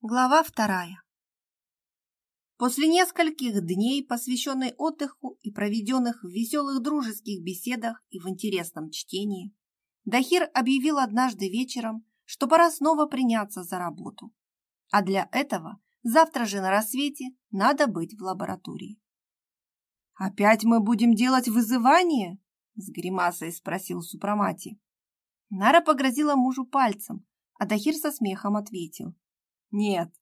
Глава вторая. После нескольких дней, посвященных отдыху и проведенных в веселых дружеских беседах и в интересном чтении, Дахир объявил однажды вечером, что пора снова приняться за работу. А для этого завтра же на рассвете надо быть в лаборатории. «Опять мы будем делать вызывание?» – с гримасой спросил Супрамати. Нара погрозила мужу пальцем, а Дахир со смехом ответил – нет,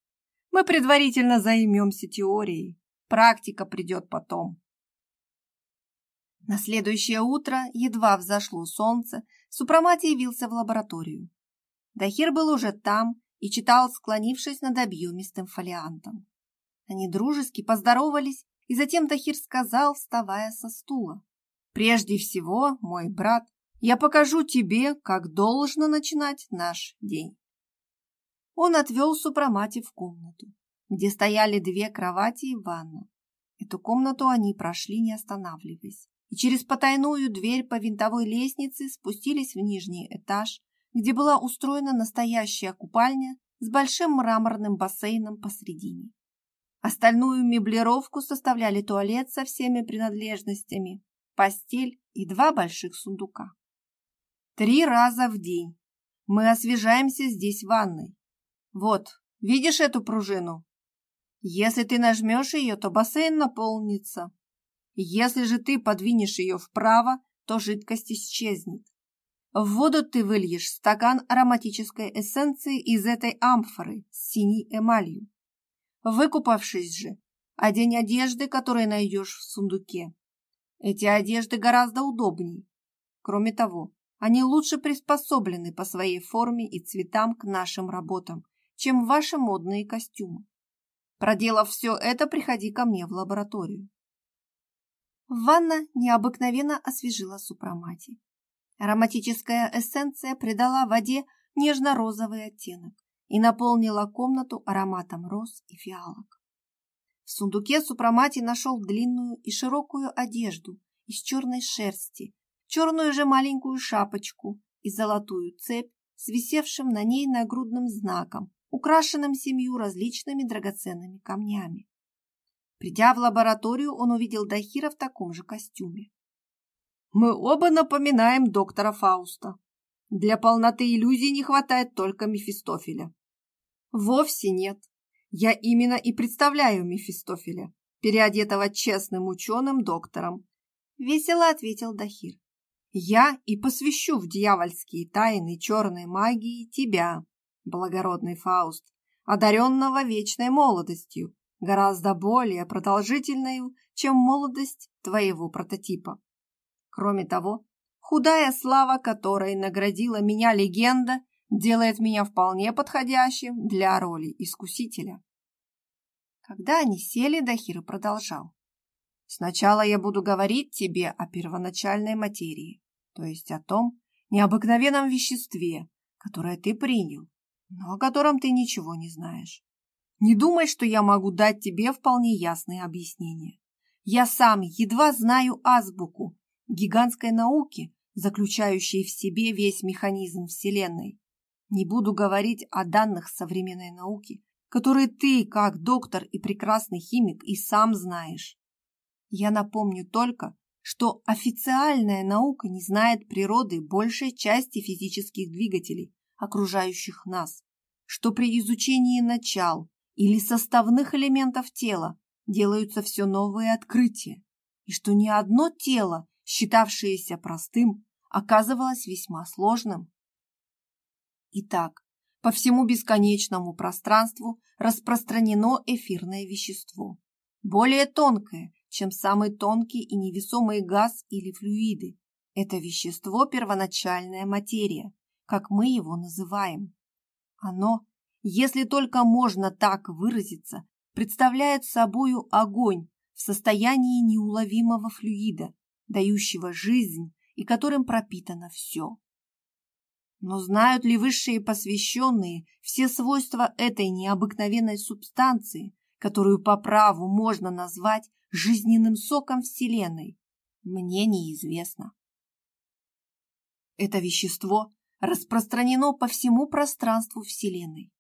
мы предварительно займемся теорией. Практика придет потом. На следующее утро, едва взошло солнце, Супрамати явился в лабораторию. Дахир был уже там и читал, склонившись над объемистым фолиантом. Они дружески поздоровались, и затем Дахир сказал, вставая со стула. «Прежде всего, мой брат, я покажу тебе, как должно начинать наш день» он отвел Супрамати в комнату, где стояли две кровати и ванна. Эту комнату они прошли, не останавливаясь, и через потайную дверь по винтовой лестнице спустились в нижний этаж, где была устроена настоящая купальня с большим мраморным бассейном посредине. Остальную меблировку составляли туалет со всеми принадлежностями, постель и два больших сундука. Три раза в день мы освежаемся здесь ванной, вот, видишь эту пружину? Если ты нажмешь ее, то бассейн наполнится. Если же ты подвинешь ее вправо, то жидкость исчезнет. В воду ты выльешь стакан ароматической эссенции из этой амфоры с синей эмалью. Выкупавшись же, одень одежды, которые найдешь в сундуке. Эти одежды гораздо удобнее. Кроме того, они лучше приспособлены по своей форме и цветам к нашим работам чем ваши модные костюмы. Проделав все это, приходи ко мне в лабораторию. Ванна необыкновенно освежила супрамати. Ароматическая эссенция придала воде нежно-розовый оттенок и наполнила комнату ароматом роз и фиалок. В сундуке супрамати нашел длинную и широкую одежду из черной шерсти, черную же маленькую шапочку и золотую цепь с на ней нагрудным знаком украшенным семью различными драгоценными камнями. Придя в лабораторию, он увидел Дахира в таком же костюме. «Мы оба напоминаем доктора Фауста. Для полноты иллюзий не хватает только Мефистофеля». «Вовсе нет. Я именно и представляю Мефистофеля, переодетого честным ученым доктором», — весело ответил Дахир. «Я и посвящу в дьявольские тайны черной магии тебя, благородный Фауст, одаренного вечной молодостью, гораздо более продолжительной, чем молодость твоего прототипа. Кроме того, худая слава, которой наградила меня легенда, делает меня вполне подходящим для роли искусителя. Когда они сели, Дахир продолжал. Сначала я буду говорить тебе о первоначальной материи, то есть о том необыкновенном веществе, которое ты принял, но о котором ты ничего не знаешь. Не думай, что я могу дать тебе вполне ясные объяснения. Я сам едва знаю азбуку гигантской науки, заключающей в себе весь механизм Вселенной. Не буду говорить о данных современной науки, которые ты, как доктор и прекрасный химик, и сам знаешь. Я напомню только, что официальная наука не знает природы большей части физических двигателей, окружающих нас, что при изучении начал или составных элементов тела делаются все новые открытия, и что ни одно тело, считавшееся простым, оказывалось весьма сложным. Итак, по всему бесконечному пространству распространено эфирное вещество, более тонкое, чем самый тонкий и невесомый газ или флюиды. Это вещество – первоначальная материя, как мы его называем. Оно, если только можно так выразиться, представляет собою огонь в состоянии неуловимого флюида, дающего жизнь и которым пропитано все. Но знают ли высшие посвященные все свойства этой необыкновенной субстанции, которую по праву можно назвать жизненным соком Вселенной, мне неизвестно. Это вещество распространено по всему пространству Вселенной.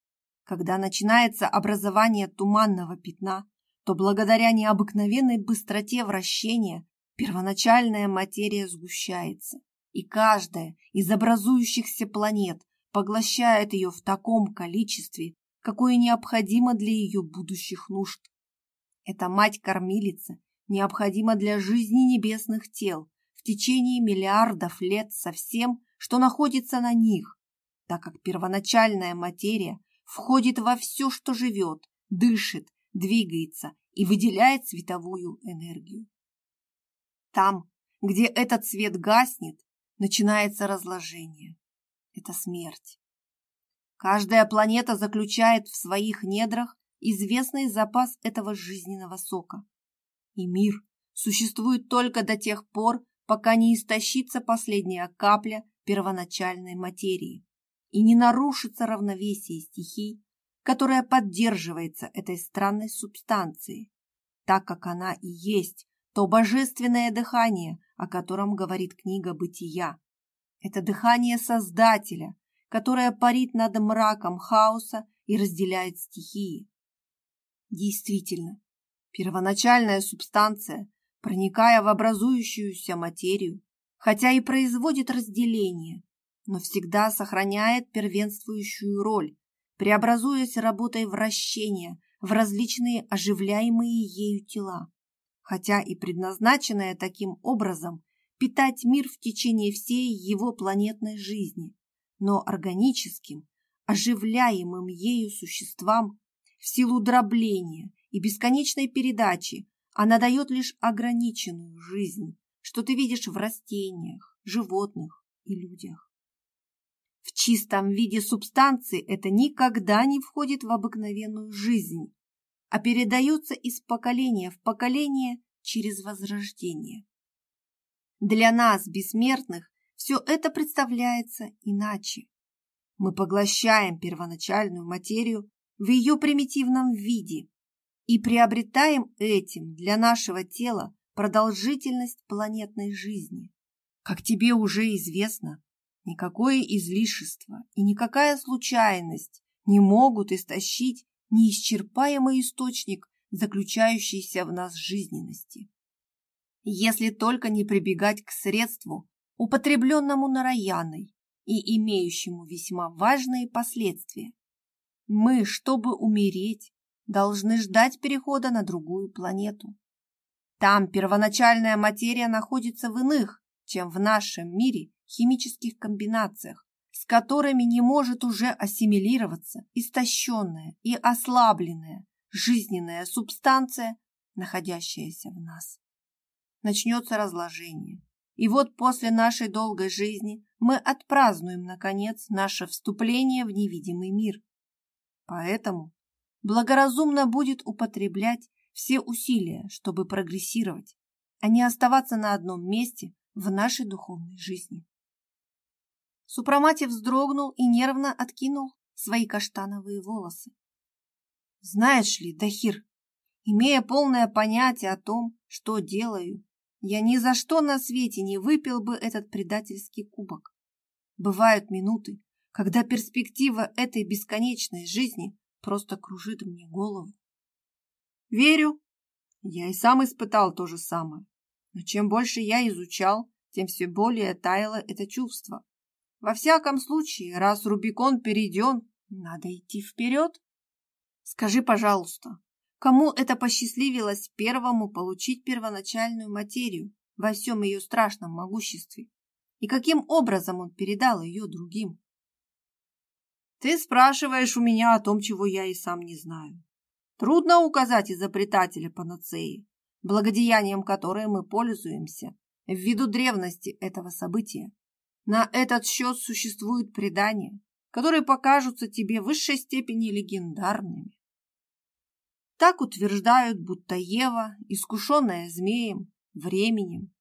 Когда начинается образование туманного пятна, то благодаря необыкновенной быстроте вращения первоначальная материя сгущается, и каждая из образующихся планет поглощает ее в таком количестве, какое необходимо для ее будущих нужд. Эта мать-кормилица необходима для жизни небесных тел в течение миллиардов лет со всем, что находится на них, так как первоначальная материя входит во все, что живет, дышит, двигается и выделяет световую энергию. Там, где этот свет гаснет, начинается разложение. Это смерть. Каждая планета заключает в своих недрах известный запас этого жизненного сока. И мир существует только до тех пор, пока не истощится последняя капля первоначальной материи и не нарушится равновесие стихий, которое поддерживается этой странной субстанцией, так как она и есть то божественное дыхание, о котором говорит книга «Бытия». Это дыхание Создателя, которое парит над мраком хаоса и разделяет стихии. Действительно, первоначальная субстанция, проникая в образующуюся материю, хотя и производит разделение, но всегда сохраняет первенствующую роль, преобразуясь работой вращения в различные оживляемые ею тела, хотя и предназначенная таким образом питать мир в течение всей его планетной жизни, но органическим, оживляемым ею существам в силу дробления и бесконечной передачи она дает лишь ограниченную жизнь, что ты видишь в растениях, животных и людях. В чистом виде субстанции это никогда не входит в обыкновенную жизнь, а передается из поколения в поколение через возрождение. Для нас, бессмертных, все это представляется иначе. Мы поглощаем первоначальную материю в ее примитивном виде и приобретаем этим для нашего тела продолжительность планетной жизни. Как тебе уже известно, Никакое излишество и никакая случайность не могут истощить неисчерпаемый источник, заключающийся в нас жизненности. Если только не прибегать к средству, употребленному Нараяной и имеющему весьма важные последствия. Мы, чтобы умереть, должны ждать перехода на другую планету. Там первоначальная материя находится в иных, чем в нашем мире, химических комбинациях, с которыми не может уже ассимилироваться истощенная и ослабленная жизненная субстанция, находящаяся в нас. Начнется разложение. И вот после нашей долгой жизни мы отпразднуем, наконец, наше вступление в невидимый мир. Поэтому благоразумно будет употреблять все усилия, чтобы прогрессировать, а не оставаться на одном месте в нашей духовной жизни. Супрамати вздрогнул и нервно откинул свои каштановые волосы. Знаешь ли, Дахир, имея полное понятие о том, что делаю, я ни за что на свете не выпил бы этот предательский кубок. Бывают минуты, когда перспектива этой бесконечной жизни просто кружит мне голову. Верю, я и сам испытал то же самое. Но чем больше я изучал, тем все более таяло это чувство. Во всяком случае, раз Рубикон перейден, надо идти вперед. Скажи, пожалуйста, кому это посчастливилось первому получить первоначальную материю во всем ее страшном могуществе? И каким образом он передал ее другим? Ты спрашиваешь у меня о том, чего я и сам не знаю. Трудно указать изобретателя панацеи, благодеянием которой мы пользуемся ввиду древности этого события. На этот счет существуют предания, которые покажутся тебе в высшей степени легендарными. Так утверждают, будто Ева, искушенная змеем, временем,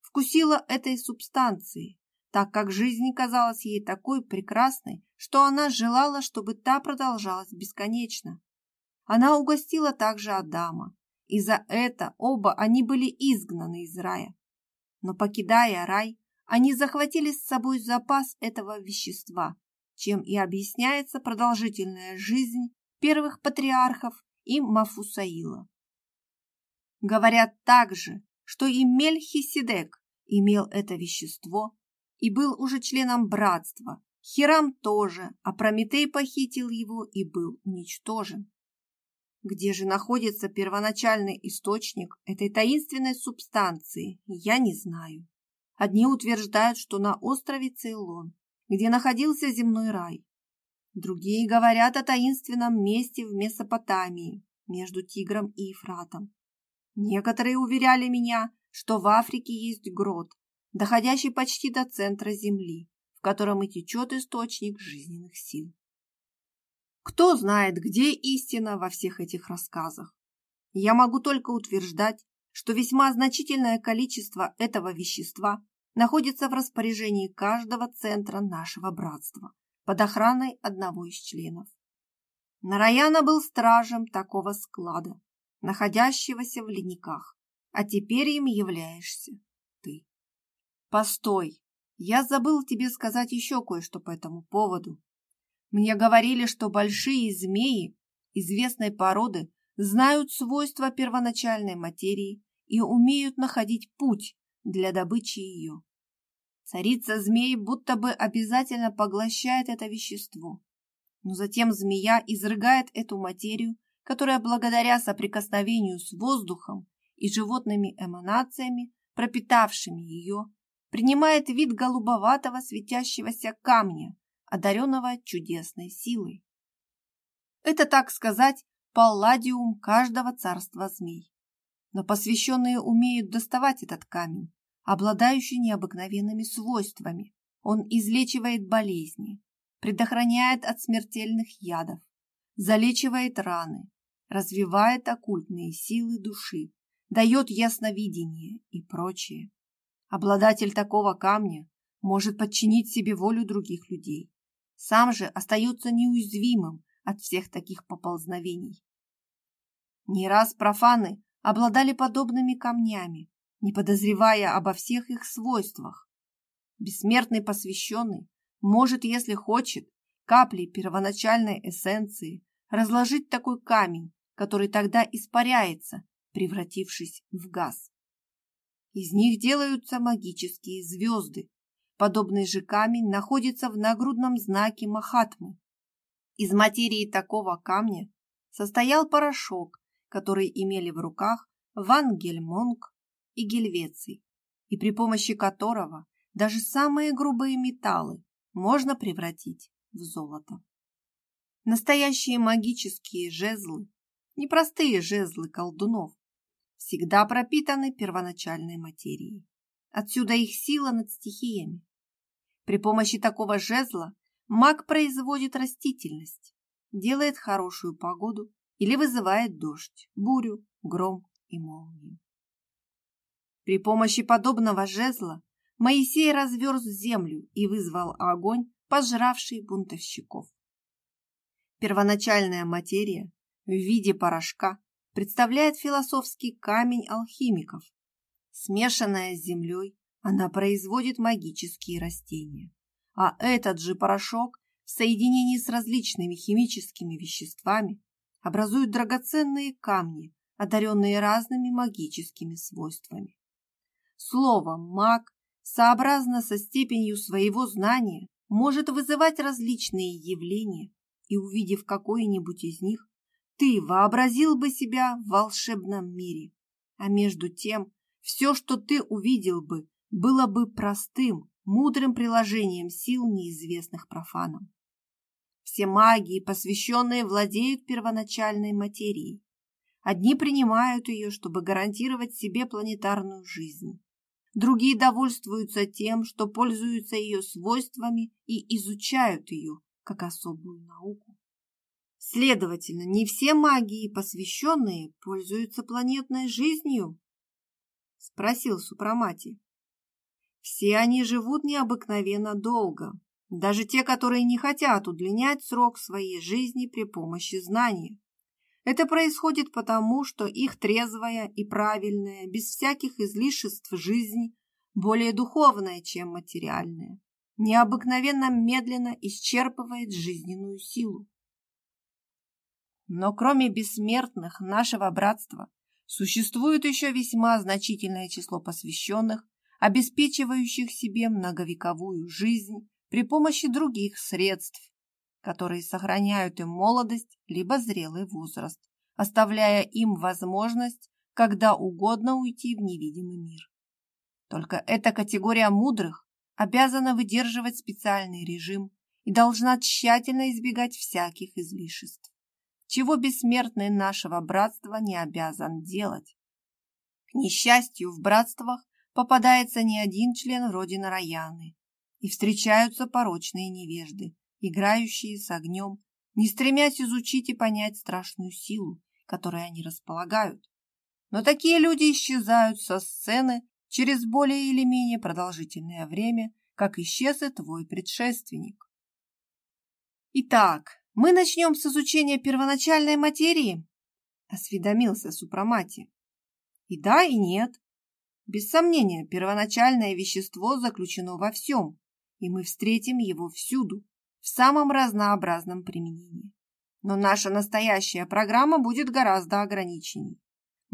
вкусила этой субстанции, так как жизнь казалась ей такой прекрасной, что она желала, чтобы та продолжалась бесконечно. Она угостила также Адама, и за это оба они были изгнаны из рая. Но покидая рай, они захватили с собой запас этого вещества чем и объясняется продолжительная жизнь первых патриархов и Мафусаила. Говорят также, что и Мельхиседек имел это вещество и был уже членом братства, Хирам тоже, а Прометей похитил его и был уничтожен. Где же находится первоначальный источник этой таинственной субстанции, я не знаю. Одни утверждают, что на острове Цейлон, где находился земной рай. Другие говорят о таинственном месте в Месопотамии, между Тигром и Ефратом. Некоторые уверяли меня, что в Африке есть грот, доходящий почти до центра Земли, в котором и течет источник жизненных сил. Кто знает, где истина во всех этих рассказах? Я могу только утверждать, что весьма значительное количество этого вещества находится в распоряжении каждого центра нашего братства под охраной одного из членов. Нараяна был стражем такого склада, находящегося в ледниках, а теперь им являешься ты. Постой, я забыл тебе сказать еще кое-что по этому поводу. Мне говорили, что большие змеи известной породы знают свойства первоначальной материи и умеют находить путь для добычи ее. Царица змей будто бы обязательно поглощает это вещество, но затем змея изрыгает эту материю, которая благодаря соприкосновению с воздухом и животными эманациями, пропитавшими ее, принимает вид голубоватого светящегося камня, одаренного чудесной силой. Это, так сказать, палладиум каждого царства змей. Но посвященные умеют доставать этот камень, обладающий необыкновенными свойствами. Он излечивает болезни, предохраняет от смертельных ядов, залечивает раны, развивает оккультные силы души, дает ясновидение и прочее. Обладатель такого камня может подчинить себе волю других людей, сам же остается неуязвимым от всех таких поползновений. Не раз профаны обладали подобными камнями, не подозревая обо всех их свойствах. Бессмертный посвященный может, если хочет, каплей первоначальной эссенции разложить такой камень, который тогда испаряется, превратившись в газ. Из них делаются магические звезды, Подобный же камень находится в нагрудном знаке Махатмы. Из материи такого камня состоял порошок, который имели в руках Ван Гельмонг и Гельвеций, и при помощи которого даже самые грубые металлы можно превратить в золото. Настоящие магические жезлы, непростые жезлы колдунов, всегда пропитаны первоначальной материей. Отсюда их сила над стихиями. При помощи такого жезла маг производит растительность, делает хорошую погоду или вызывает дождь, бурю, гром и молнию. При помощи подобного жезла Моисей разверз землю и вызвал огонь, пожравший бунтовщиков. Первоначальная материя в виде порошка представляет философский камень алхимиков, Смешанная с землей, она производит магические растения. А этот же порошок в соединении с различными химическими веществами образует драгоценные камни, одаренные разными магическими свойствами. Слово «маг» сообразно со степенью своего знания может вызывать различные явления, и, увидев какое-нибудь из них, ты вообразил бы себя в волшебном мире, а между тем все, что ты увидел бы, было бы простым, мудрым приложением сил неизвестных профанам. Все магии, посвященные, владеют первоначальной материей. Одни принимают ее, чтобы гарантировать себе планетарную жизнь. Другие довольствуются тем, что пользуются ее свойствами и изучают ее как особую науку. Следовательно, не все магии, посвященные, пользуются планетной жизнью, спросил Супрамати. Все они живут необыкновенно долго, даже те, которые не хотят удлинять срок своей жизни при помощи знания. Это происходит потому, что их трезвая и правильная, без всяких излишеств жизнь более духовная, чем материальная. необыкновенно медленно исчерпывает жизненную силу. Но кроме бессмертных нашего братства, существует еще весьма значительное число посвященных, обеспечивающих себе многовековую жизнь при помощи других средств, которые сохраняют им молодость либо зрелый возраст, оставляя им возможность когда угодно уйти в невидимый мир. Только эта категория мудрых обязана выдерживать специальный режим и должна тщательно избегать всяких излишеств, чего бессмертный нашего братства не обязан делать. К несчастью, в братствах попадается не один член вроде Нараяны, и встречаются порочные невежды, играющие с огнем, не стремясь изучить и понять страшную силу, которой они располагают. Но такие люди исчезают со сцены через более или менее продолжительное время, как исчез и твой предшественник. Итак, мы начнем с изучения первоначальной материи, осведомился Супрамати. И да, и нет. Без сомнения, первоначальное вещество заключено во всем, и мы встретим его всюду, в самом разнообразном применении. Но наша настоящая программа будет гораздо ограниченней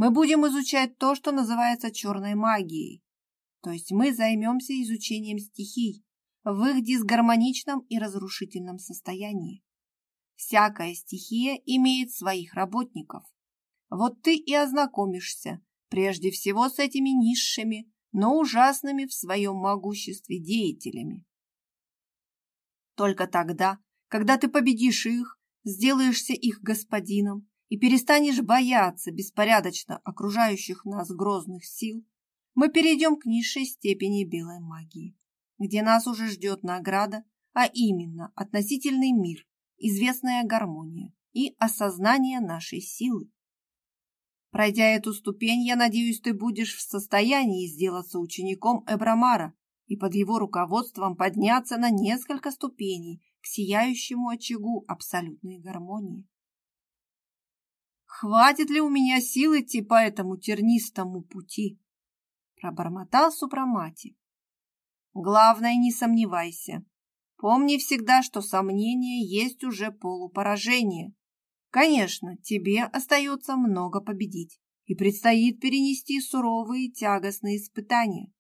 мы будем изучать то, что называется черной магией. То есть мы займемся изучением стихий в их дисгармоничном и разрушительном состоянии. Всякая стихия имеет своих работников. Вот ты и ознакомишься прежде всего с этими низшими, но ужасными в своем могуществе деятелями. Только тогда, когда ты победишь их, сделаешься их господином, и перестанешь бояться беспорядочно окружающих нас грозных сил, мы перейдем к низшей степени белой магии, где нас уже ждет награда, а именно относительный мир, известная гармония и осознание нашей силы. Пройдя эту ступень, я надеюсь, ты будешь в состоянии сделаться учеником Эбрамара и под его руководством подняться на несколько ступеней к сияющему очагу абсолютной гармонии. Хватит ли у меня сил идти по этому тернистому пути? Пробормотал Супрамати. Главное, не сомневайся. Помни всегда, что сомнение есть уже полупоражение. Конечно, тебе остается много победить, и предстоит перенести суровые тягостные испытания.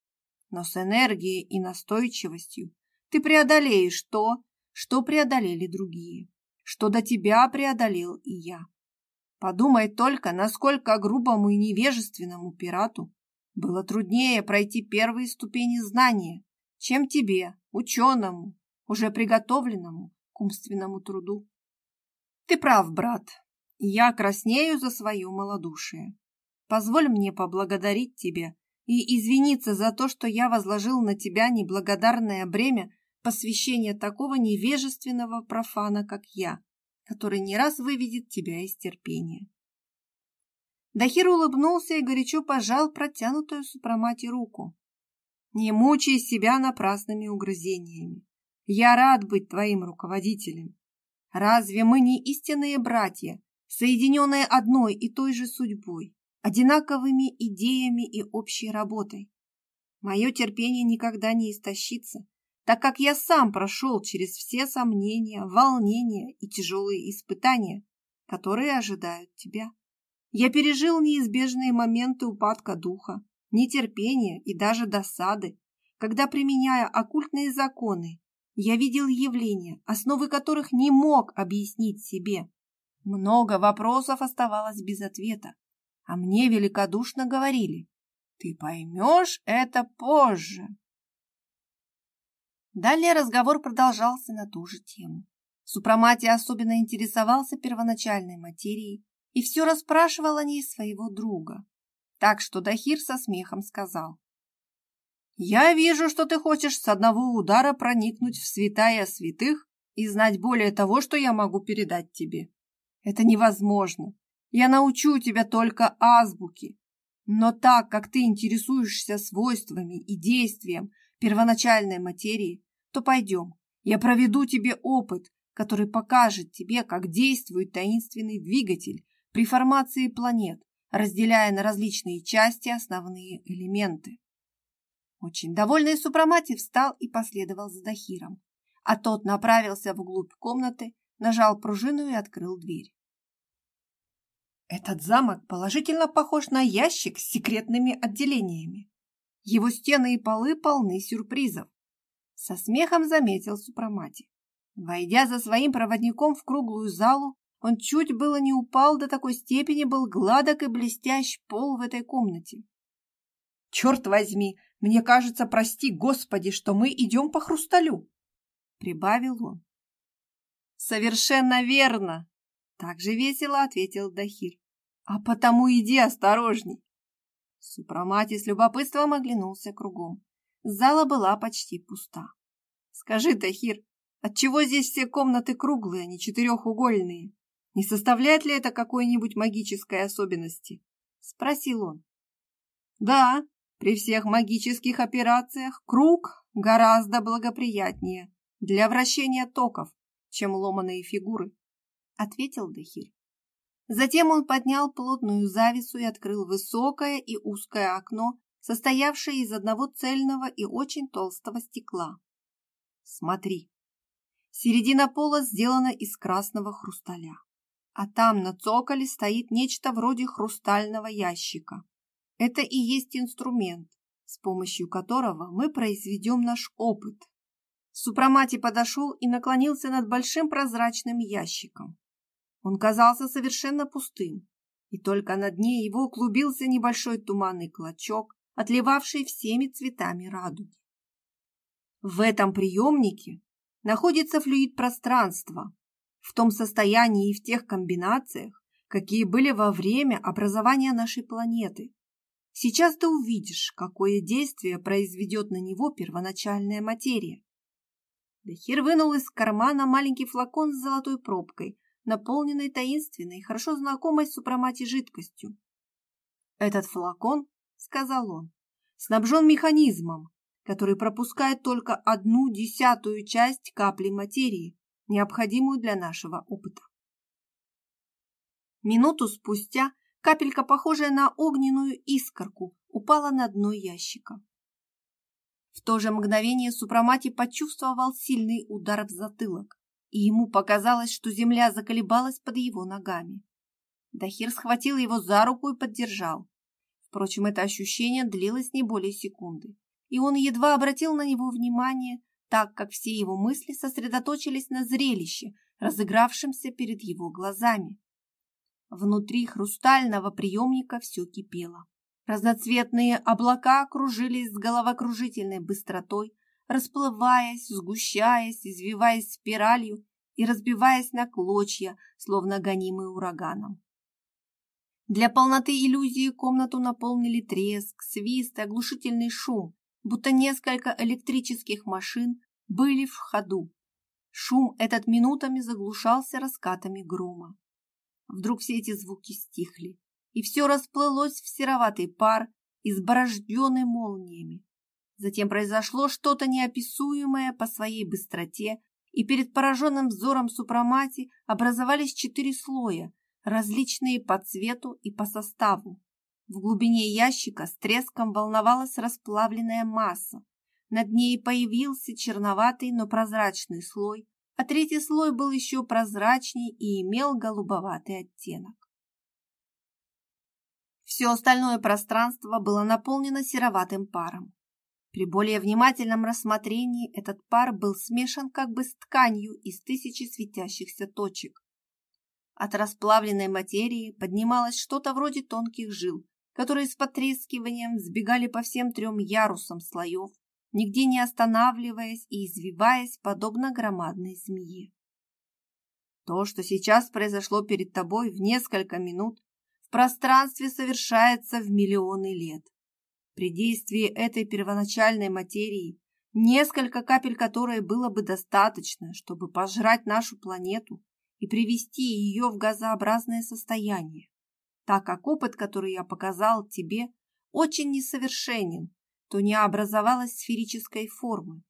Но с энергией и настойчивостью ты преодолеешь то, что преодолели другие, что до тебя преодолел и я. Подумай только, насколько грубому и невежественному пирату было труднее пройти первые ступени знания, чем тебе, ученому, уже приготовленному к умственному труду. Ты прав, брат, я краснею за свое малодушие. Позволь мне поблагодарить тебя и извиниться за то, что я возложил на тебя неблагодарное бремя посвящения такого невежественного профана, как я который не раз выведет тебя из терпения. Дахир улыбнулся и горячо пожал протянутую супромати руку. «Не мучай себя напрасными угрызениями. Я рад быть твоим руководителем. Разве мы не истинные братья, соединенные одной и той же судьбой, одинаковыми идеями и общей работой? Мое терпение никогда не истощится, так как я сам прошел через все сомнения, волнения и тяжелые испытания, которые ожидают тебя. Я пережил неизбежные моменты упадка духа, нетерпения и даже досады, когда, применяя оккультные законы, я видел явления, основы которых не мог объяснить себе. Много вопросов оставалось без ответа, а мне великодушно говорили, ты поймешь это позже. Далее разговор продолжался на ту же тему. Супрамати особенно интересовался первоначальной материей и все расспрашивал о ней своего друга. Так что Дахир со смехом сказал. «Я вижу, что ты хочешь с одного удара проникнуть в святая святых и знать более того, что я могу передать тебе. Это невозможно. Я научу тебя только азбуке. Но так как ты интересуешься свойствами и действием первоначальной материи, то пойдем. Я проведу тебе опыт, который покажет тебе, как действует таинственный двигатель при формации планет, разделяя на различные части основные элементы. Очень довольный Супрамати встал и последовал за Дахиром, а тот направился вглубь комнаты, нажал пружину и открыл дверь. Этот замок положительно похож на ящик с секретными отделениями. Его стены и полы полны сюрпризов. Со смехом заметил Супрамати. Войдя за своим проводником в круглую залу, он чуть было не упал до такой степени, был гладок и блестящ пол в этой комнате. «Черт возьми! Мне кажется, прости, Господи, что мы идем по хрусталю!» Прибавил он. «Совершенно верно!» Так же весело ответил Дахир. «А потому иди осторожней!» Супрамати с любопытством оглянулся кругом. Зала была почти пуста. «Скажи, Дахир, отчего здесь все комнаты круглые, а не четырехугольные?» Не составляет ли это какой-нибудь магической особенности? Спросил он. Да, при всех магических операциях круг гораздо благоприятнее для вращения токов, чем ломаные фигуры, ответил Дахир. Затем он поднял плотную завесу и открыл высокое и узкое окно, состоявшее из одного цельного и очень толстого стекла. Смотри. Середина пола сделана из красного хрусталя а там на цоколе стоит нечто вроде хрустального ящика. Это и есть инструмент, с помощью которого мы произведем наш опыт. Супрамати подошел и наклонился над большим прозрачным ящиком. Он казался совершенно пустым, и только на дне его клубился небольшой туманный клочок, отливавший всеми цветами радуги. В этом приемнике находится флюид пространства, в том состоянии и в тех комбинациях, какие были во время образования нашей планеты. Сейчас ты увидишь, какое действие произведет на него первоначальная материя. Дахир вынул из кармана маленький флакон с золотой пробкой, наполненной таинственной, хорошо знакомой супрамати жидкостью. «Этот флакон, — сказал он, — снабжен механизмом, который пропускает только одну десятую часть капли материи, необходимую для нашего опыта. Минуту спустя капелька, похожая на огненную искорку, упала на дно ящика. В то же мгновение Супрамати почувствовал сильный удар в затылок, и ему показалось, что земля заколебалась под его ногами. Дахир схватил его за руку и поддержал. Впрочем, это ощущение длилось не более секунды, и он едва обратил на него внимание, так как все его мысли сосредоточились на зрелище, разыгравшемся перед его глазами. Внутри хрустального приемника все кипело. Разноцветные облака кружились с головокружительной быстротой, расплываясь, сгущаясь, извиваясь спиралью и разбиваясь на клочья, словно гонимые ураганом. Для полноты иллюзии комнату наполнили треск, свист и оглушительный шум, будто несколько электрических машин были в ходу. Шум этот минутами заглушался раскатами грома. Вдруг все эти звуки стихли, и все расплылось в сероватый пар, изборожденный молниями. Затем произошло что-то неописуемое по своей быстроте, и перед пораженным взором супрамати образовались четыре слоя, различные по цвету и по составу. В глубине ящика с треском волновалась расплавленная масса. Над ней появился черноватый, но прозрачный слой, а третий слой был еще прозрачней и имел голубоватый оттенок. Все остальное пространство было наполнено сероватым паром. При более внимательном рассмотрении этот пар был смешан как бы с тканью из тысячи светящихся точек. От расплавленной материи поднималось что-то вроде тонких жил, которые с потрескиванием сбегали по всем трем ярусам слоев, нигде не останавливаясь и извиваясь, подобно громадной змее. То, что сейчас произошло перед тобой в несколько минут, в пространстве совершается в миллионы лет. При действии этой первоначальной материи, несколько капель которой было бы достаточно, чтобы пожрать нашу планету и привести ее в газообразное состояние так как опыт, который я показал тебе, очень несовершенен, то не образовалась сферической формы.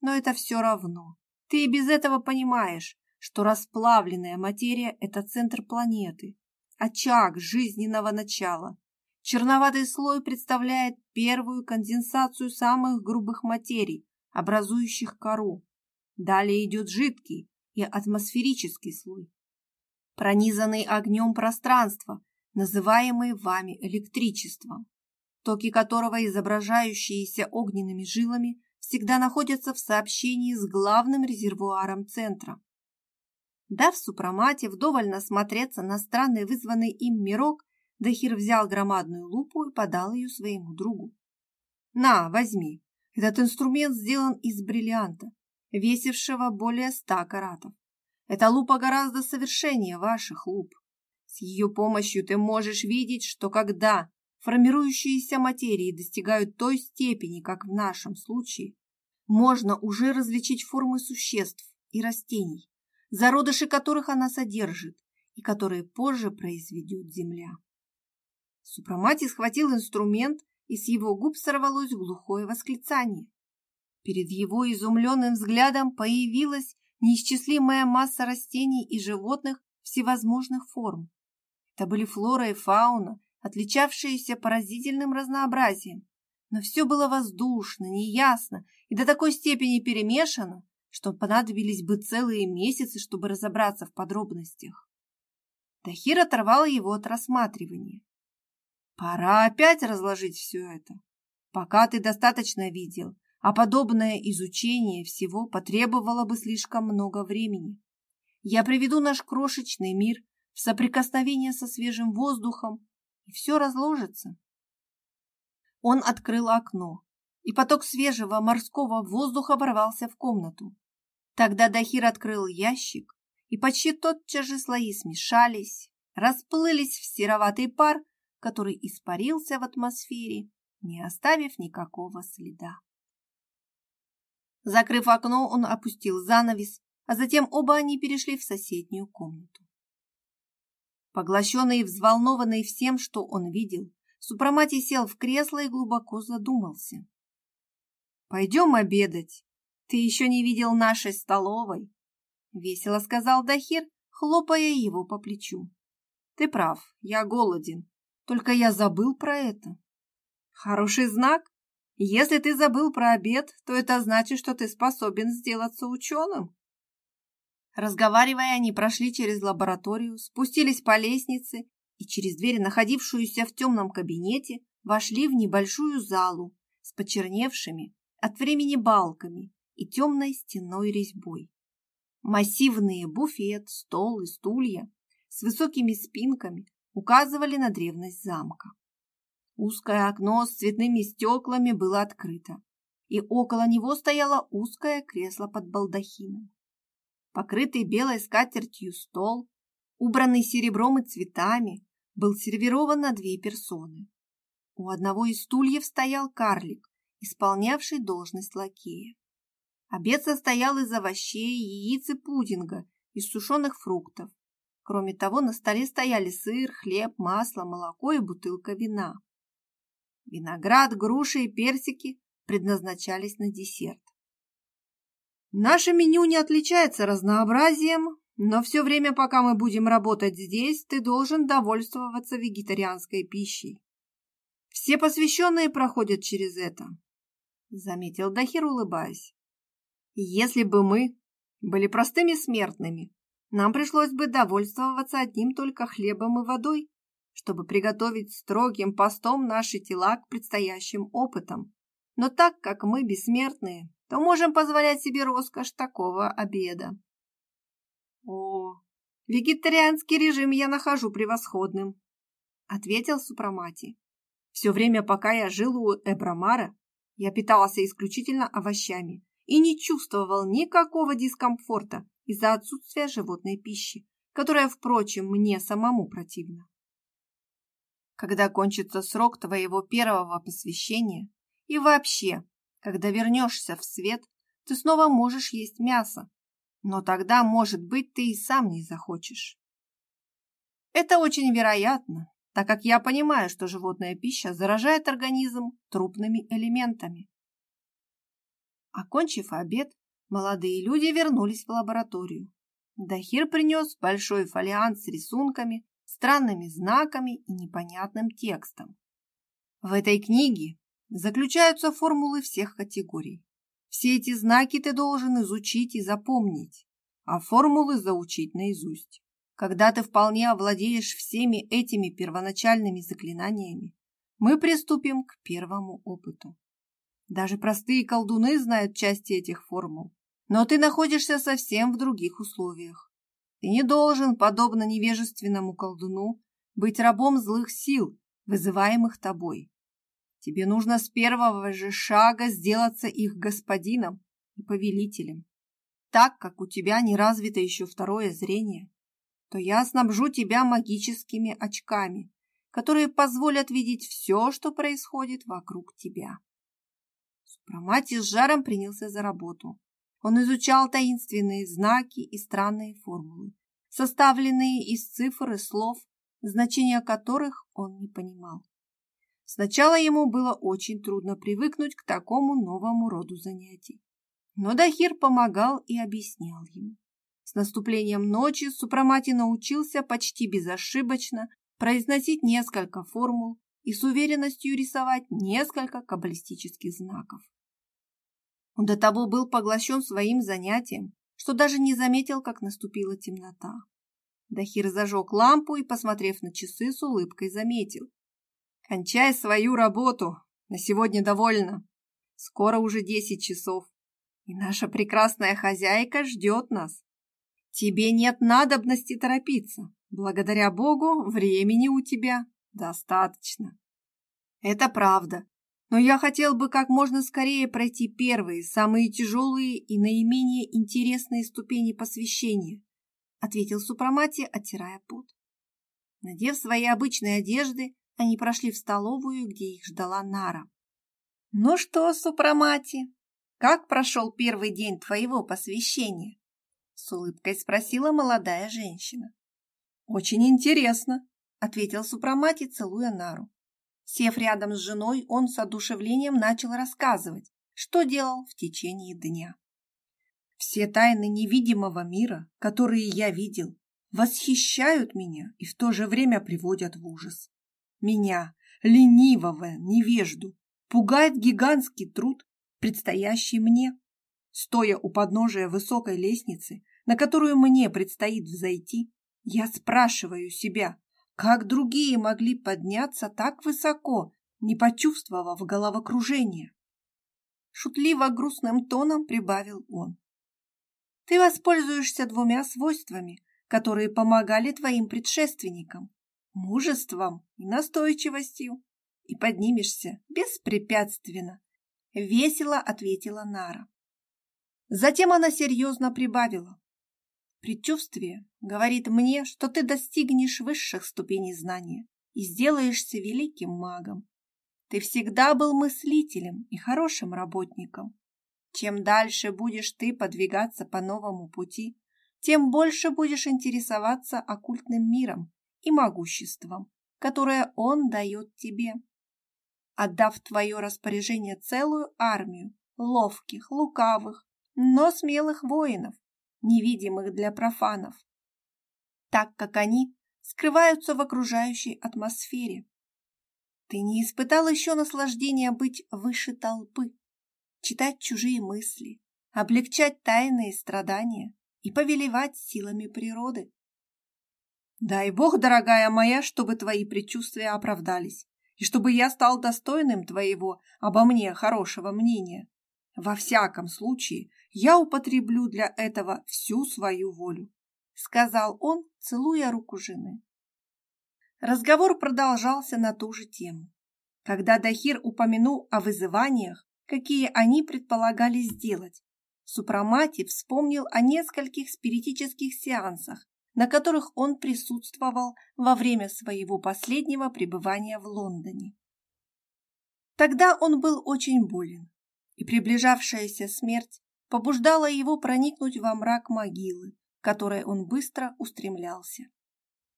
Но это все равно. Ты и без этого понимаешь, что расплавленная материя – это центр планеты, очаг жизненного начала, Черноватый слой представляет первую конденсацию самых грубых материй, образующих кору. Далее идет жидкий и атмосферический слой, пронизанный огнем пространства, называемый вами электричеством, токи которого, изображающиеся огненными жилами, всегда находятся в сообщении с главным резервуаром центра. Дав супромате вдоволь насмотреться на странный вызванный им мирок, Дахир взял громадную лупу и подал ее своему другу. «На, возьми. Этот инструмент сделан из бриллианта, весившего более ста каратов. Эта лупа гораздо совершеннее ваших луп. С ее помощью ты можешь видеть, что когда формирующиеся материи достигают той степени, как в нашем случае, можно уже различить формы существ и растений, зародыши которых она содержит и которые позже произведет Земля. Супрамати схватил инструмент, и с его губ сорвалось глухое восклицание. Перед его изумленным взглядом появилась неисчислимая масса растений и животных всевозможных форм. Это были флора и фауна, отличавшиеся поразительным разнообразием. Но все было воздушно, неясно и до такой степени перемешано, что понадобились бы целые месяцы, чтобы разобраться в подробностях. Тахир оторвал его от рассматривания. Пора опять разложить все это. Пока ты достаточно видел, а подобное изучение всего потребовало бы слишком много времени. Я приведу наш крошечный мир в соприкосновение со свежим воздухом, и все разложится. Он открыл окно, и поток свежего морского воздуха ворвался в комнату. Тогда Дахир открыл ящик, и почти тотчас же слои смешались, расплылись в сероватый пар, который испарился в атмосфере, не оставив никакого следа. Закрыв окно, он опустил занавес, а затем оба они перешли в соседнюю комнату. Поглощенный и взволнованный всем, что он видел, Супрамати сел в кресло и глубоко задумался. «Пойдем обедать. Ты еще не видел нашей столовой», — весело сказал Дахир, хлопая его по плечу. «Ты прав, я голоден, только я забыл про это. Хороший знак. Если ты забыл про обед, то это значит, что ты способен сделаться ученым. Разговаривая, они прошли через лабораторию, спустились по лестнице и через дверь, находившуюся в темном кабинете, вошли в небольшую залу с почерневшими от времени балками и темной стеной резьбой. Массивные буфет, стол и стулья с высокими спинками указывали на древность замка. Узкое окно с цветными стеклами было открыто, и около него стояло узкое кресло под балдахином. Покрытый белой скатертью стол, убранный серебром и цветами, был сервирован на две персоны. У одного из стульев стоял карлик, исполнявший должность лакея. Обед состоял из овощей, яиц и пудинга, из сушеных фруктов, Кроме того, на столе стояли сыр, хлеб, масло, молоко и бутылка вина. Виноград, груши и персики предназначались на десерт. Наше меню не отличается разнообразием, но все время, пока мы будем работать здесь, ты должен довольствоваться вегетарианской пищей. Все посвященные проходят через это, — заметил Дахир, улыбаясь. Если бы мы были простыми смертными, нам пришлось бы довольствоваться одним только хлебом и водой, чтобы приготовить строгим постом наши тела к предстоящим опытам. Но так как мы бессмертные, то можем позволять себе роскошь такого обеда. О, вегетарианский режим я нахожу превосходным, ответил Супрамати. Все время, пока я жил у Эбрамара, я питался исключительно овощами и не чувствовал никакого дискомфорта из-за отсутствия животной пищи, которая, впрочем, мне самому противна. Когда кончится срок твоего первого посвящения и вообще, когда вернешься в свет, ты снова можешь есть мясо, но тогда, может быть, ты и сам не захочешь. Это очень вероятно, так как я понимаю, что животная пища заражает организм трупными элементами. Окончив обед, Молодые люди вернулись в лабораторию. Дахир принес большой фолиант с рисунками, странными знаками и непонятным текстом. В этой книге заключаются формулы всех категорий. Все эти знаки ты должен изучить и запомнить, а формулы заучить наизусть. Когда ты вполне овладеешь всеми этими первоначальными заклинаниями, мы приступим к первому опыту. Даже простые колдуны знают части этих формул, но ты находишься совсем в других условиях. Ты не должен, подобно невежественному колдуну, быть рабом злых сил, вызываемых тобой. Тебе нужно с первого же шага сделаться их господином и повелителем. Так как у тебя не развито еще второе зрение, то я снабжу тебя магическими очками, которые позволят видеть все, что происходит вокруг тебя. Супрамати с жаром принялся за работу. Он изучал таинственные знаки и странные формулы, составленные из цифр и слов, значения которых он не понимал. Сначала ему было очень трудно привыкнуть к такому новому роду занятий. Но Дахир помогал и объяснял ему. С наступлением ночи Супрамати научился почти безошибочно произносить несколько формул и с уверенностью рисовать несколько каббалистических знаков. Он до того был поглощен своим занятием, что даже не заметил, как наступила темнота. Дахир зажег лампу и, посмотрев на часы, с улыбкой заметил. «Кончай свою работу. На сегодня довольно. Скоро уже десять часов, и наша прекрасная хозяйка ждет нас. Тебе нет надобности торопиться. Благодаря Богу, времени у тебя достаточно». «Это правда», но я хотел бы как можно скорее пройти первые, самые тяжелые и наименее интересные ступени посвящения, ответил Супрамати, оттирая пот. Надев свои обычные одежды, они прошли в столовую, где их ждала Нара. «Ну что, Супрамати, как прошел первый день твоего посвящения?» С улыбкой спросила молодая женщина. «Очень интересно», — ответил Супрамати, целуя Нару. Сев рядом с женой, он с одушевлением начал рассказывать, что делал в течение дня. Все тайны невидимого мира, которые я видел, восхищают меня и в то же время приводят в ужас. Меня, ленивого, невежду, пугает гигантский труд, предстоящий мне. Стоя у подножия высокой лестницы, на которую мне предстоит взойти, я спрашиваю себя, как другие могли подняться так высоко, не почувствовав головокружения? Шутливо грустным тоном прибавил он. Ты воспользуешься двумя свойствами, которые помогали твоим предшественникам – мужеством и настойчивостью, и поднимешься беспрепятственно, – весело ответила Нара. Затем она серьезно прибавила. Предчувствие говорит мне, что ты достигнешь высших ступеней знания и сделаешься великим магом. Ты всегда был мыслителем и хорошим работником. Чем дальше будешь ты подвигаться по новому пути, тем больше будешь интересоваться оккультным миром и могуществом, которое он дает тебе. Отдав в твое распоряжение целую армию ловких, лукавых, но смелых воинов, невидимых для профанов, так как они скрываются в окружающей атмосфере. Ты не испытал еще наслаждения быть выше толпы, читать чужие мысли, облегчать тайные страдания и повелевать силами природы. Дай Бог, дорогая моя, чтобы твои предчувствия оправдались, и чтобы я стал достойным твоего обо мне хорошего мнения. Во всяком случае, я употреблю для этого всю свою волю, сказал он, целуя руку жены. Разговор продолжался на ту же тему. Когда Дахир упомянул о вызываниях, какие они предполагали сделать, Супрамати вспомнил о нескольких спиритических сеансах, на которых он присутствовал во время своего последнего пребывания в Лондоне. Тогда он был очень болен, и приближавшаяся смерть побуждала его проникнуть во мрак могилы, которой он быстро устремлялся.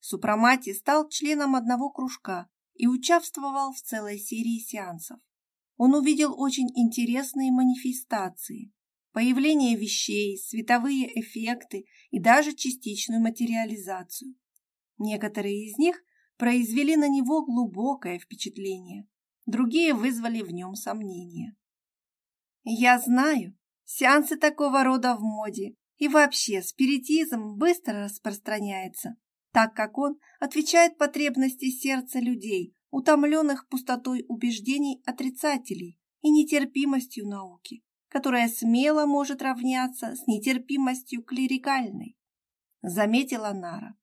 Супрамати стал членом одного кружка и участвовал в целой серии сеансов. Он увидел очень интересные манифестации, появление вещей, световые эффекты и даже частичную материализацию. Некоторые из них произвели на него глубокое впечатление, другие вызвали в нем сомнения. Я знаю, сеансы такого рода в моде, и вообще спиритизм быстро распространяется, так как он отвечает потребности сердца людей, утомленных пустотой убеждений отрицателей и нетерпимостью науки, которая смело может равняться с нетерпимостью клерикальной, заметила Нара.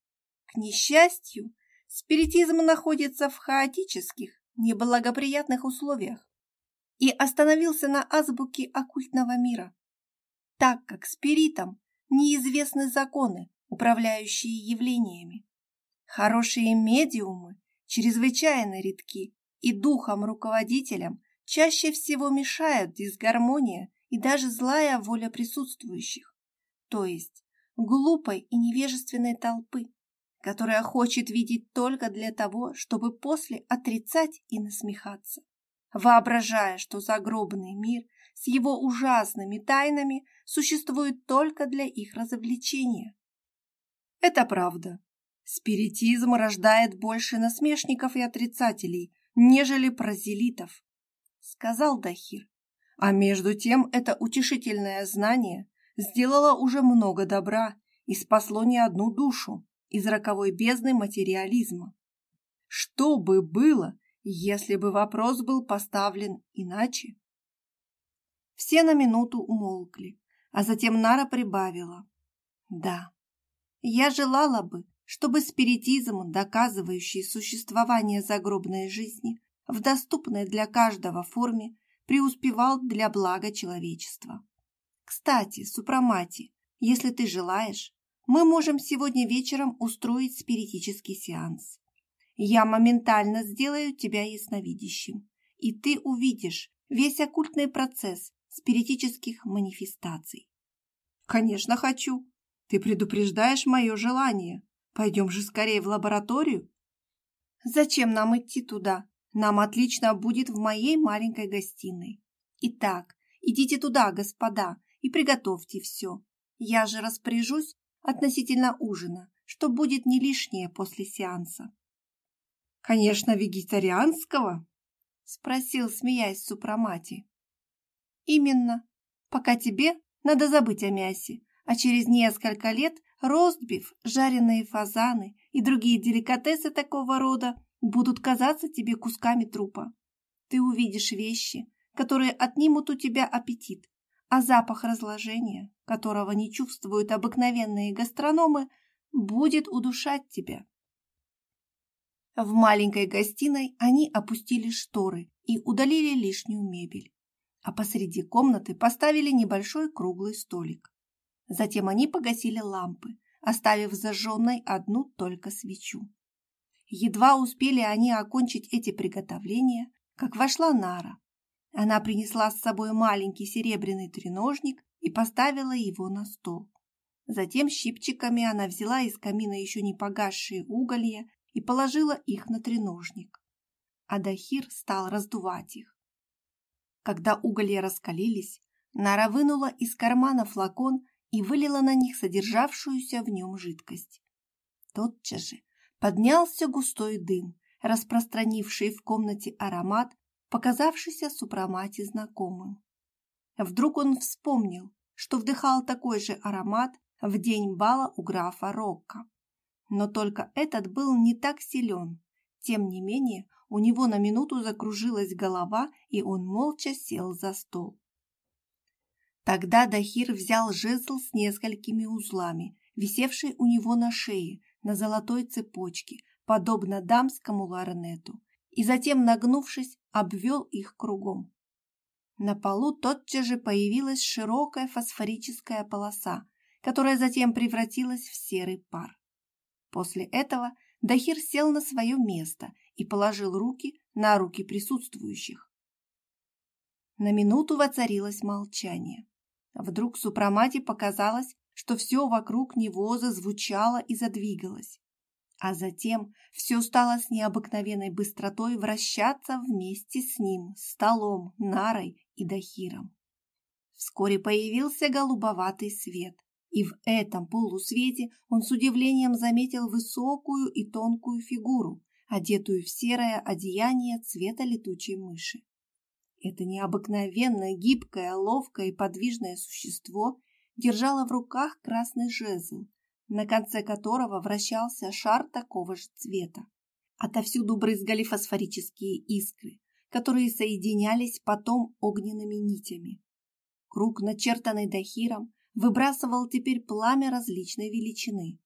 К несчастью, спиритизм находится в хаотических, неблагоприятных условиях и остановился на азбуке оккультного мира, так как спиритам неизвестны законы, управляющие явлениями. Хорошие медиумы чрезвычайно редки, и духом-руководителям чаще всего мешают дисгармония и даже злая воля присутствующих, то есть глупой и невежественной толпы, которая хочет видеть только для того, чтобы после отрицать и насмехаться, воображая, что загробный мир с его ужасными тайнами существует только для их развлечения. Это правда. Спиритизм рождает больше насмешников и отрицателей, нежели прозелитов, сказал Дахир. А между тем это утешительное знание сделало уже много добра и спасло не одну душу из роковой бездны материализма. Что бы было, если бы вопрос был поставлен иначе? Все на минуту умолкли, а затем Нара прибавила. Да, я желала бы, чтобы спиритизм, доказывающий существование загробной жизни в доступной для каждого форме, преуспевал для блага человечества. Кстати, Супрамати, если ты желаешь, мы можем сегодня вечером устроить спиритический сеанс. Я моментально сделаю тебя ясновидящим, и ты увидишь весь оккультный процесс спиритических манифестаций. Конечно, хочу. Ты предупреждаешь мое желание. Пойдем же скорее в лабораторию. Зачем нам идти туда? Нам отлично будет в моей маленькой гостиной. Итак, идите туда, господа, и приготовьте все. Я же распоряжусь относительно ужина, что будет не лишнее после сеанса. Конечно, вегетарианского? Спросил, смеясь Супрамати. Именно. Пока тебе надо забыть о мясе, а через несколько лет ростбиф, жареные фазаны и другие деликатесы такого рода будут казаться тебе кусками трупа. Ты увидишь вещи, которые отнимут у тебя аппетит, а запах разложения, которого не чувствуют обыкновенные гастрономы, будет удушать тебя. В маленькой гостиной они опустили шторы и удалили лишнюю мебель а посреди комнаты поставили небольшой круглый столик. Затем они погасили лампы, оставив зажженной одну только свечу. Едва успели они окончить эти приготовления, как вошла Нара. Она принесла с собой маленький серебряный треножник и поставила его на стол. Затем щипчиками она взяла из камина еще не погасшие уголья и положила их на треножник. Адахир стал раздувать их. Когда уголья раскалились, Нара вынула из кармана флакон и вылила на них содержавшуюся в нем жидкость. Тотчас же поднялся густой дым, распространивший в комнате аромат, показавшийся супрамате знакомым. Вдруг он вспомнил, что вдыхал такой же аромат в день бала у графа Рокко. Но только этот был не так силен. Тем не менее, у него на минуту закружилась голова, и он молча сел за стол. Тогда Дахир взял жезл с несколькими узлами, висевший у него на шее, на золотой цепочке, подобно дамскому ларнету, и затем, нагнувшись, обвел их кругом. На полу тотчас же появилась широкая фосфорическая полоса, которая затем превратилась в серый пар. После этого Дахир сел на свое место и положил руки на руки присутствующих. На минуту воцарилось молчание. Вдруг Супрамате показалось, что все вокруг него зазвучало и задвигалось. А затем все стало с необыкновенной быстротой вращаться вместе с ним, столом, нарой и дахиром. Вскоре появился голубоватый свет, и в этом полусвете он с удивлением заметил высокую и тонкую фигуру, одетую в серое одеяние цвета летучей мыши. Это необыкновенно гибкое, ловкое и подвижное существо держало в руках красный жезл, на конце которого вращался шар такого же цвета. Отовсюду брызгали фосфорические искры, которые соединялись потом огненными нитями. Круг, начертанный Дахиром, выбрасывал теперь пламя различной величины.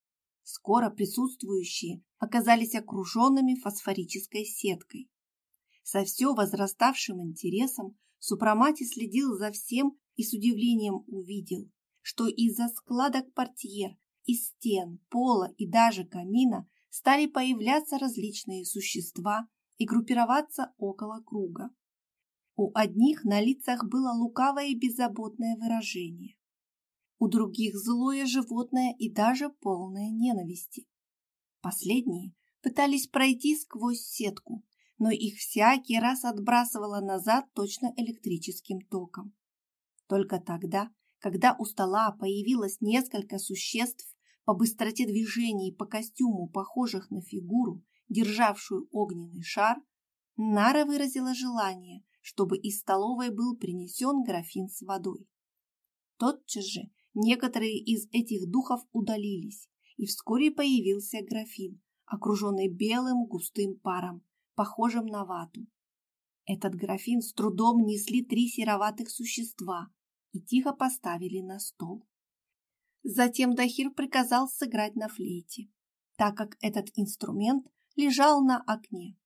Скоро присутствующие оказались окруженными фосфорической сеткой. Со все возраставшим интересом Супрамати следил за всем и с удивлением увидел, что из-за складок портьер, из стен, пола и даже камина стали появляться различные существа и группироваться около круга. У одних на лицах было лукавое и беззаботное выражение, у других злое животное и даже полное ненависти. Последние пытались пройти сквозь сетку, но их всякий раз отбрасывало назад точно электрическим током. Только тогда, когда у стола появилось несколько существ по быстроте движений по костюму, похожих на фигуру, державшую огненный шар, Нара выразила желание, чтобы из столовой был принесен графин с водой. Тотчас же некоторые из этих духов удалились, и вскоре появился графин, окруженный белым густым паром, похожим на вату. Этот графин с трудом несли три сероватых существа и тихо поставили на стол. Затем Дахир приказал сыграть на флейте, так как этот инструмент лежал на окне.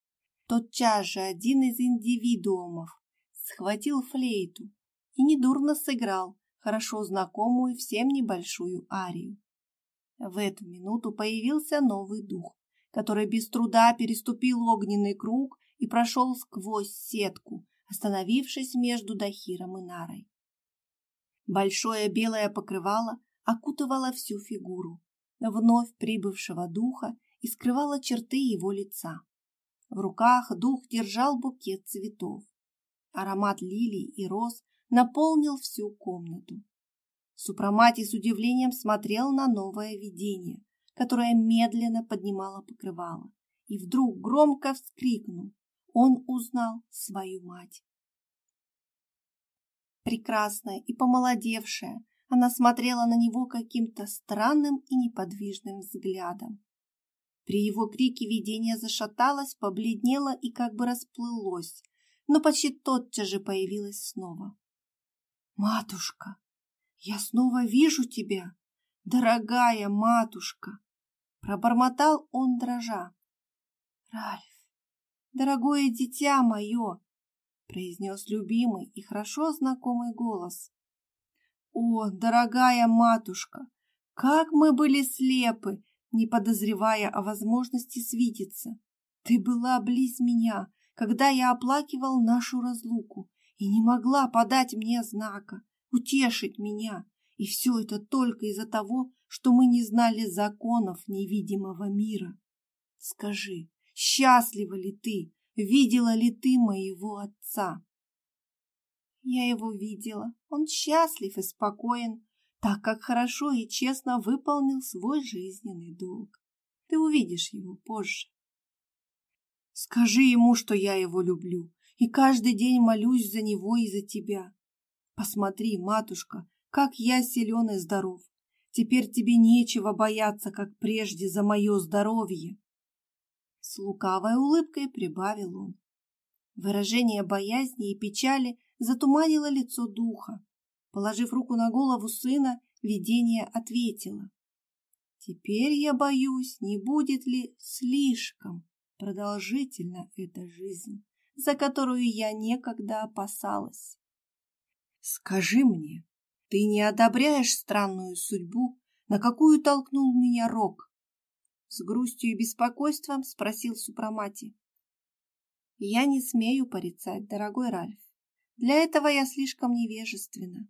Тотчас же один из индивидуумов схватил флейту и недурно сыграл хорошо знакомую всем небольшую арию. В эту минуту появился новый дух, который без труда переступил огненный круг и прошел сквозь сетку, остановившись между Дахиром и Нарой. Большое белое покрывало окутывало всю фигуру вновь прибывшего духа и скрывало черты его лица. В руках дух держал букет цветов. Аромат лилий и роз наполнил всю комнату. Супрамати с удивлением смотрел на новое видение, которое медленно поднимало покрывало, и вдруг громко вскрикнул. Он узнал свою мать. Прекрасная и помолодевшая, она смотрела на него каким-то странным и неподвижным взглядом. При его крике видение зашаталось, побледнело и как бы расплылось, но почти тотчас же появилось снова. «Матушка, я снова вижу тебя, дорогая матушка!» Пробормотал он дрожа. «Ральф, дорогое дитя мое!» Произнес любимый и хорошо знакомый голос. О, дорогая матушка, как мы были слепы, не подозревая о возможности свидеться. Ты была близ меня, когда я оплакивал нашу разлуку, и не могла подать мне знака, утешить меня. И все это только из-за того, что мы не знали законов невидимого мира. Скажи, счастлива ли ты, видела ли ты моего отца? Я его видела. Он счастлив и спокоен, так как хорошо и честно выполнил свой жизненный долг. Ты увидишь его позже. Скажи ему, что я его люблю, и каждый день молюсь за него и за тебя. Посмотри, матушка, как я силен и здоров. Теперь тебе нечего бояться, как прежде, за мое здоровье. С лукавой улыбкой прибавил он. Выражение боязни и печали затуманило лицо духа. Положив руку на голову сына, видение ответило. Теперь я боюсь, не будет ли слишком продолжительна эта жизнь, за которую я некогда опасалась. Скажи мне, ты не одобряешь странную судьбу, на какую толкнул меня Рок? С грустью и беспокойством спросил Супрамати. Я не смею порицать, дорогой Ральф. Для этого я слишком невежественна.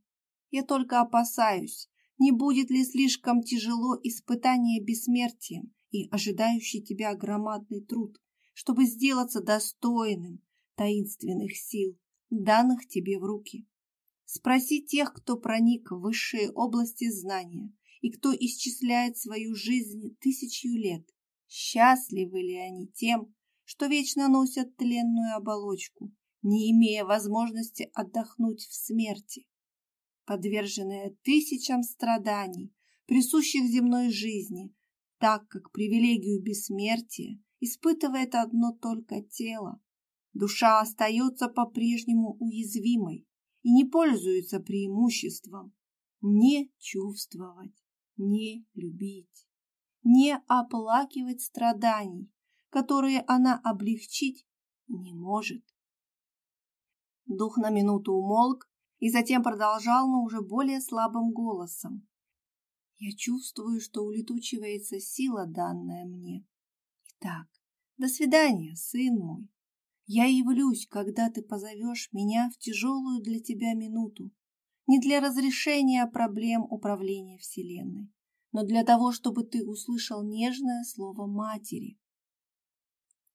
Я только опасаюсь, не будет ли слишком тяжело испытание бессмертием и ожидающий тебя громадный труд, чтобы сделаться достойным таинственных сил, данных тебе в руки. Спроси тех, кто проник в высшие области знания и кто исчисляет свою жизнь тысячью лет, счастливы ли они тем, что вечно носят тленную оболочку, не имея возможности отдохнуть в смерти. Подверженные тысячам страданий, присущих земной жизни, так как привилегию бессмертия испытывает одно только тело. Душа остается по-прежнему уязвимой и не пользуется преимуществом не чувствовать, не любить, не оплакивать страданий, которые она облегчить не может. Дух на минуту умолк и затем продолжал, но уже более слабым голосом. Я чувствую, что улетучивается сила, данная мне. Итак, до свидания, сын мой. Я явлюсь, когда ты позовешь меня в тяжелую для тебя минуту, не для разрешения проблем управления Вселенной, но для того, чтобы ты услышал нежное слово матери.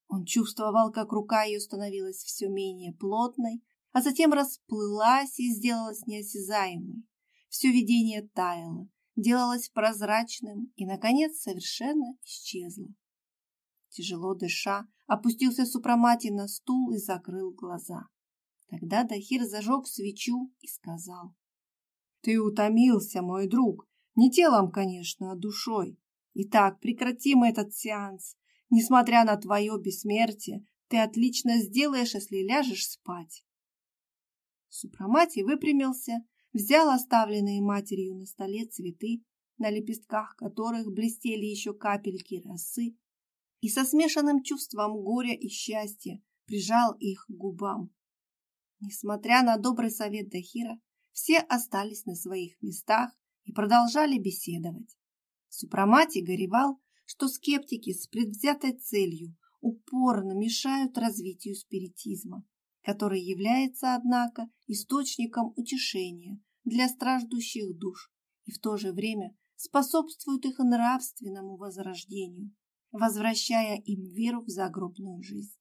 Он чувствовал, как рука ее становилась все менее плотной, а затем расплылась и сделалась неосязаемой. Все видение таяло, делалось прозрачным и, наконец, совершенно исчезло. Тяжело дыша, опустился Супрамати на стул и закрыл глаза. Тогда Дахир зажег свечу и сказал. «Ты утомился, мой друг, не телом, конечно, а душой. Итак, прекратим этот сеанс. Несмотря на твое бессмертие, ты отлично сделаешь, если ляжешь спать». Супрамати выпрямился, взял оставленные матерью на столе цветы, на лепестках которых блестели еще капельки росы, и со смешанным чувством горя и счастья прижал их к губам. Несмотря на добрый совет Дахира, все остались на своих местах и продолжали беседовать. Супрамати горевал, что скептики с предвзятой целью упорно мешают развитию спиритизма, который является, однако, источником утешения для страждущих душ и в то же время способствует их нравственному возрождению, возвращая им веру в загробную жизнь.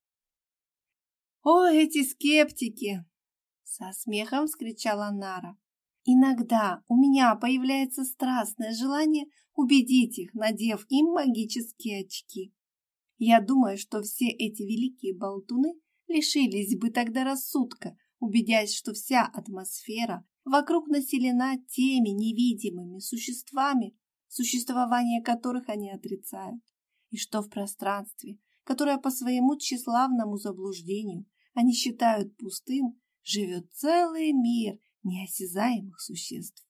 «О, эти скептики!» — со смехом вскричала Нара. «Иногда у меня появляется страстное желание убедить их, надев им магические очки. Я думаю, что все эти великие болтуны лишились бы тогда рассудка, убедясь, что вся атмосфера вокруг населена теми невидимыми существами, существование которых они отрицают, и что в пространстве, которое по своему тщеславному заблуждению они считают пустым, живет целый мир неосязаемых существ.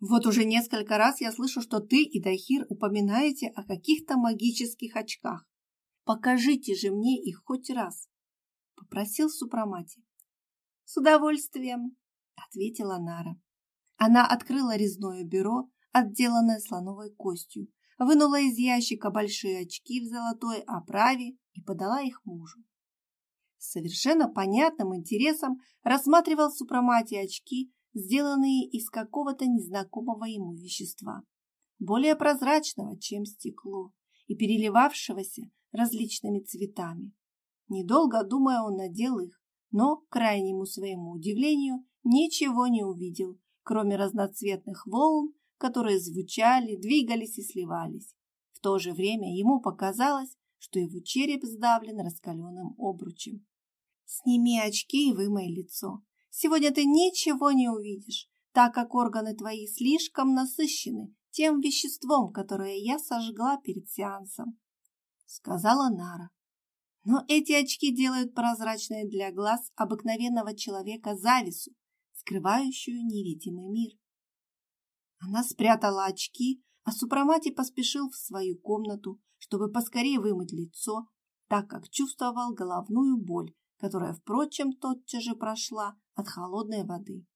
Вот уже несколько раз я слышу, что ты и Дахир упоминаете о каких-то магических очках. Покажите же мне их хоть раз, — попросил Супрамати. С удовольствием, — ответила Нара. Она открыла резное бюро, отделанное слоновой костью, вынула из ящика большие очки в золотой оправе и подала их мужу. Совершенно понятным интересом рассматривал Супрамати очки сделанные из какого-то незнакомого ему вещества, более прозрачного, чем стекло, и переливавшегося различными цветами. Недолго думая, он надел их, но, к крайнему своему удивлению, ничего не увидел, кроме разноцветных волн, которые звучали, двигались и сливались. В то же время ему показалось, что его череп сдавлен раскаленным обручем. «Сними очки и вымой лицо», Сегодня ты ничего не увидишь, так как органы твои слишком насыщены тем веществом, которое я сожгла перед сеансом, — сказала Нара. Но эти очки делают прозрачной для глаз обыкновенного человека завесу, скрывающую невидимый мир. Она спрятала очки, а Супрамати поспешил в свою комнату, чтобы поскорее вымыть лицо, так как чувствовал головную боль, которая, впрочем, тотчас же прошла от холодной воды.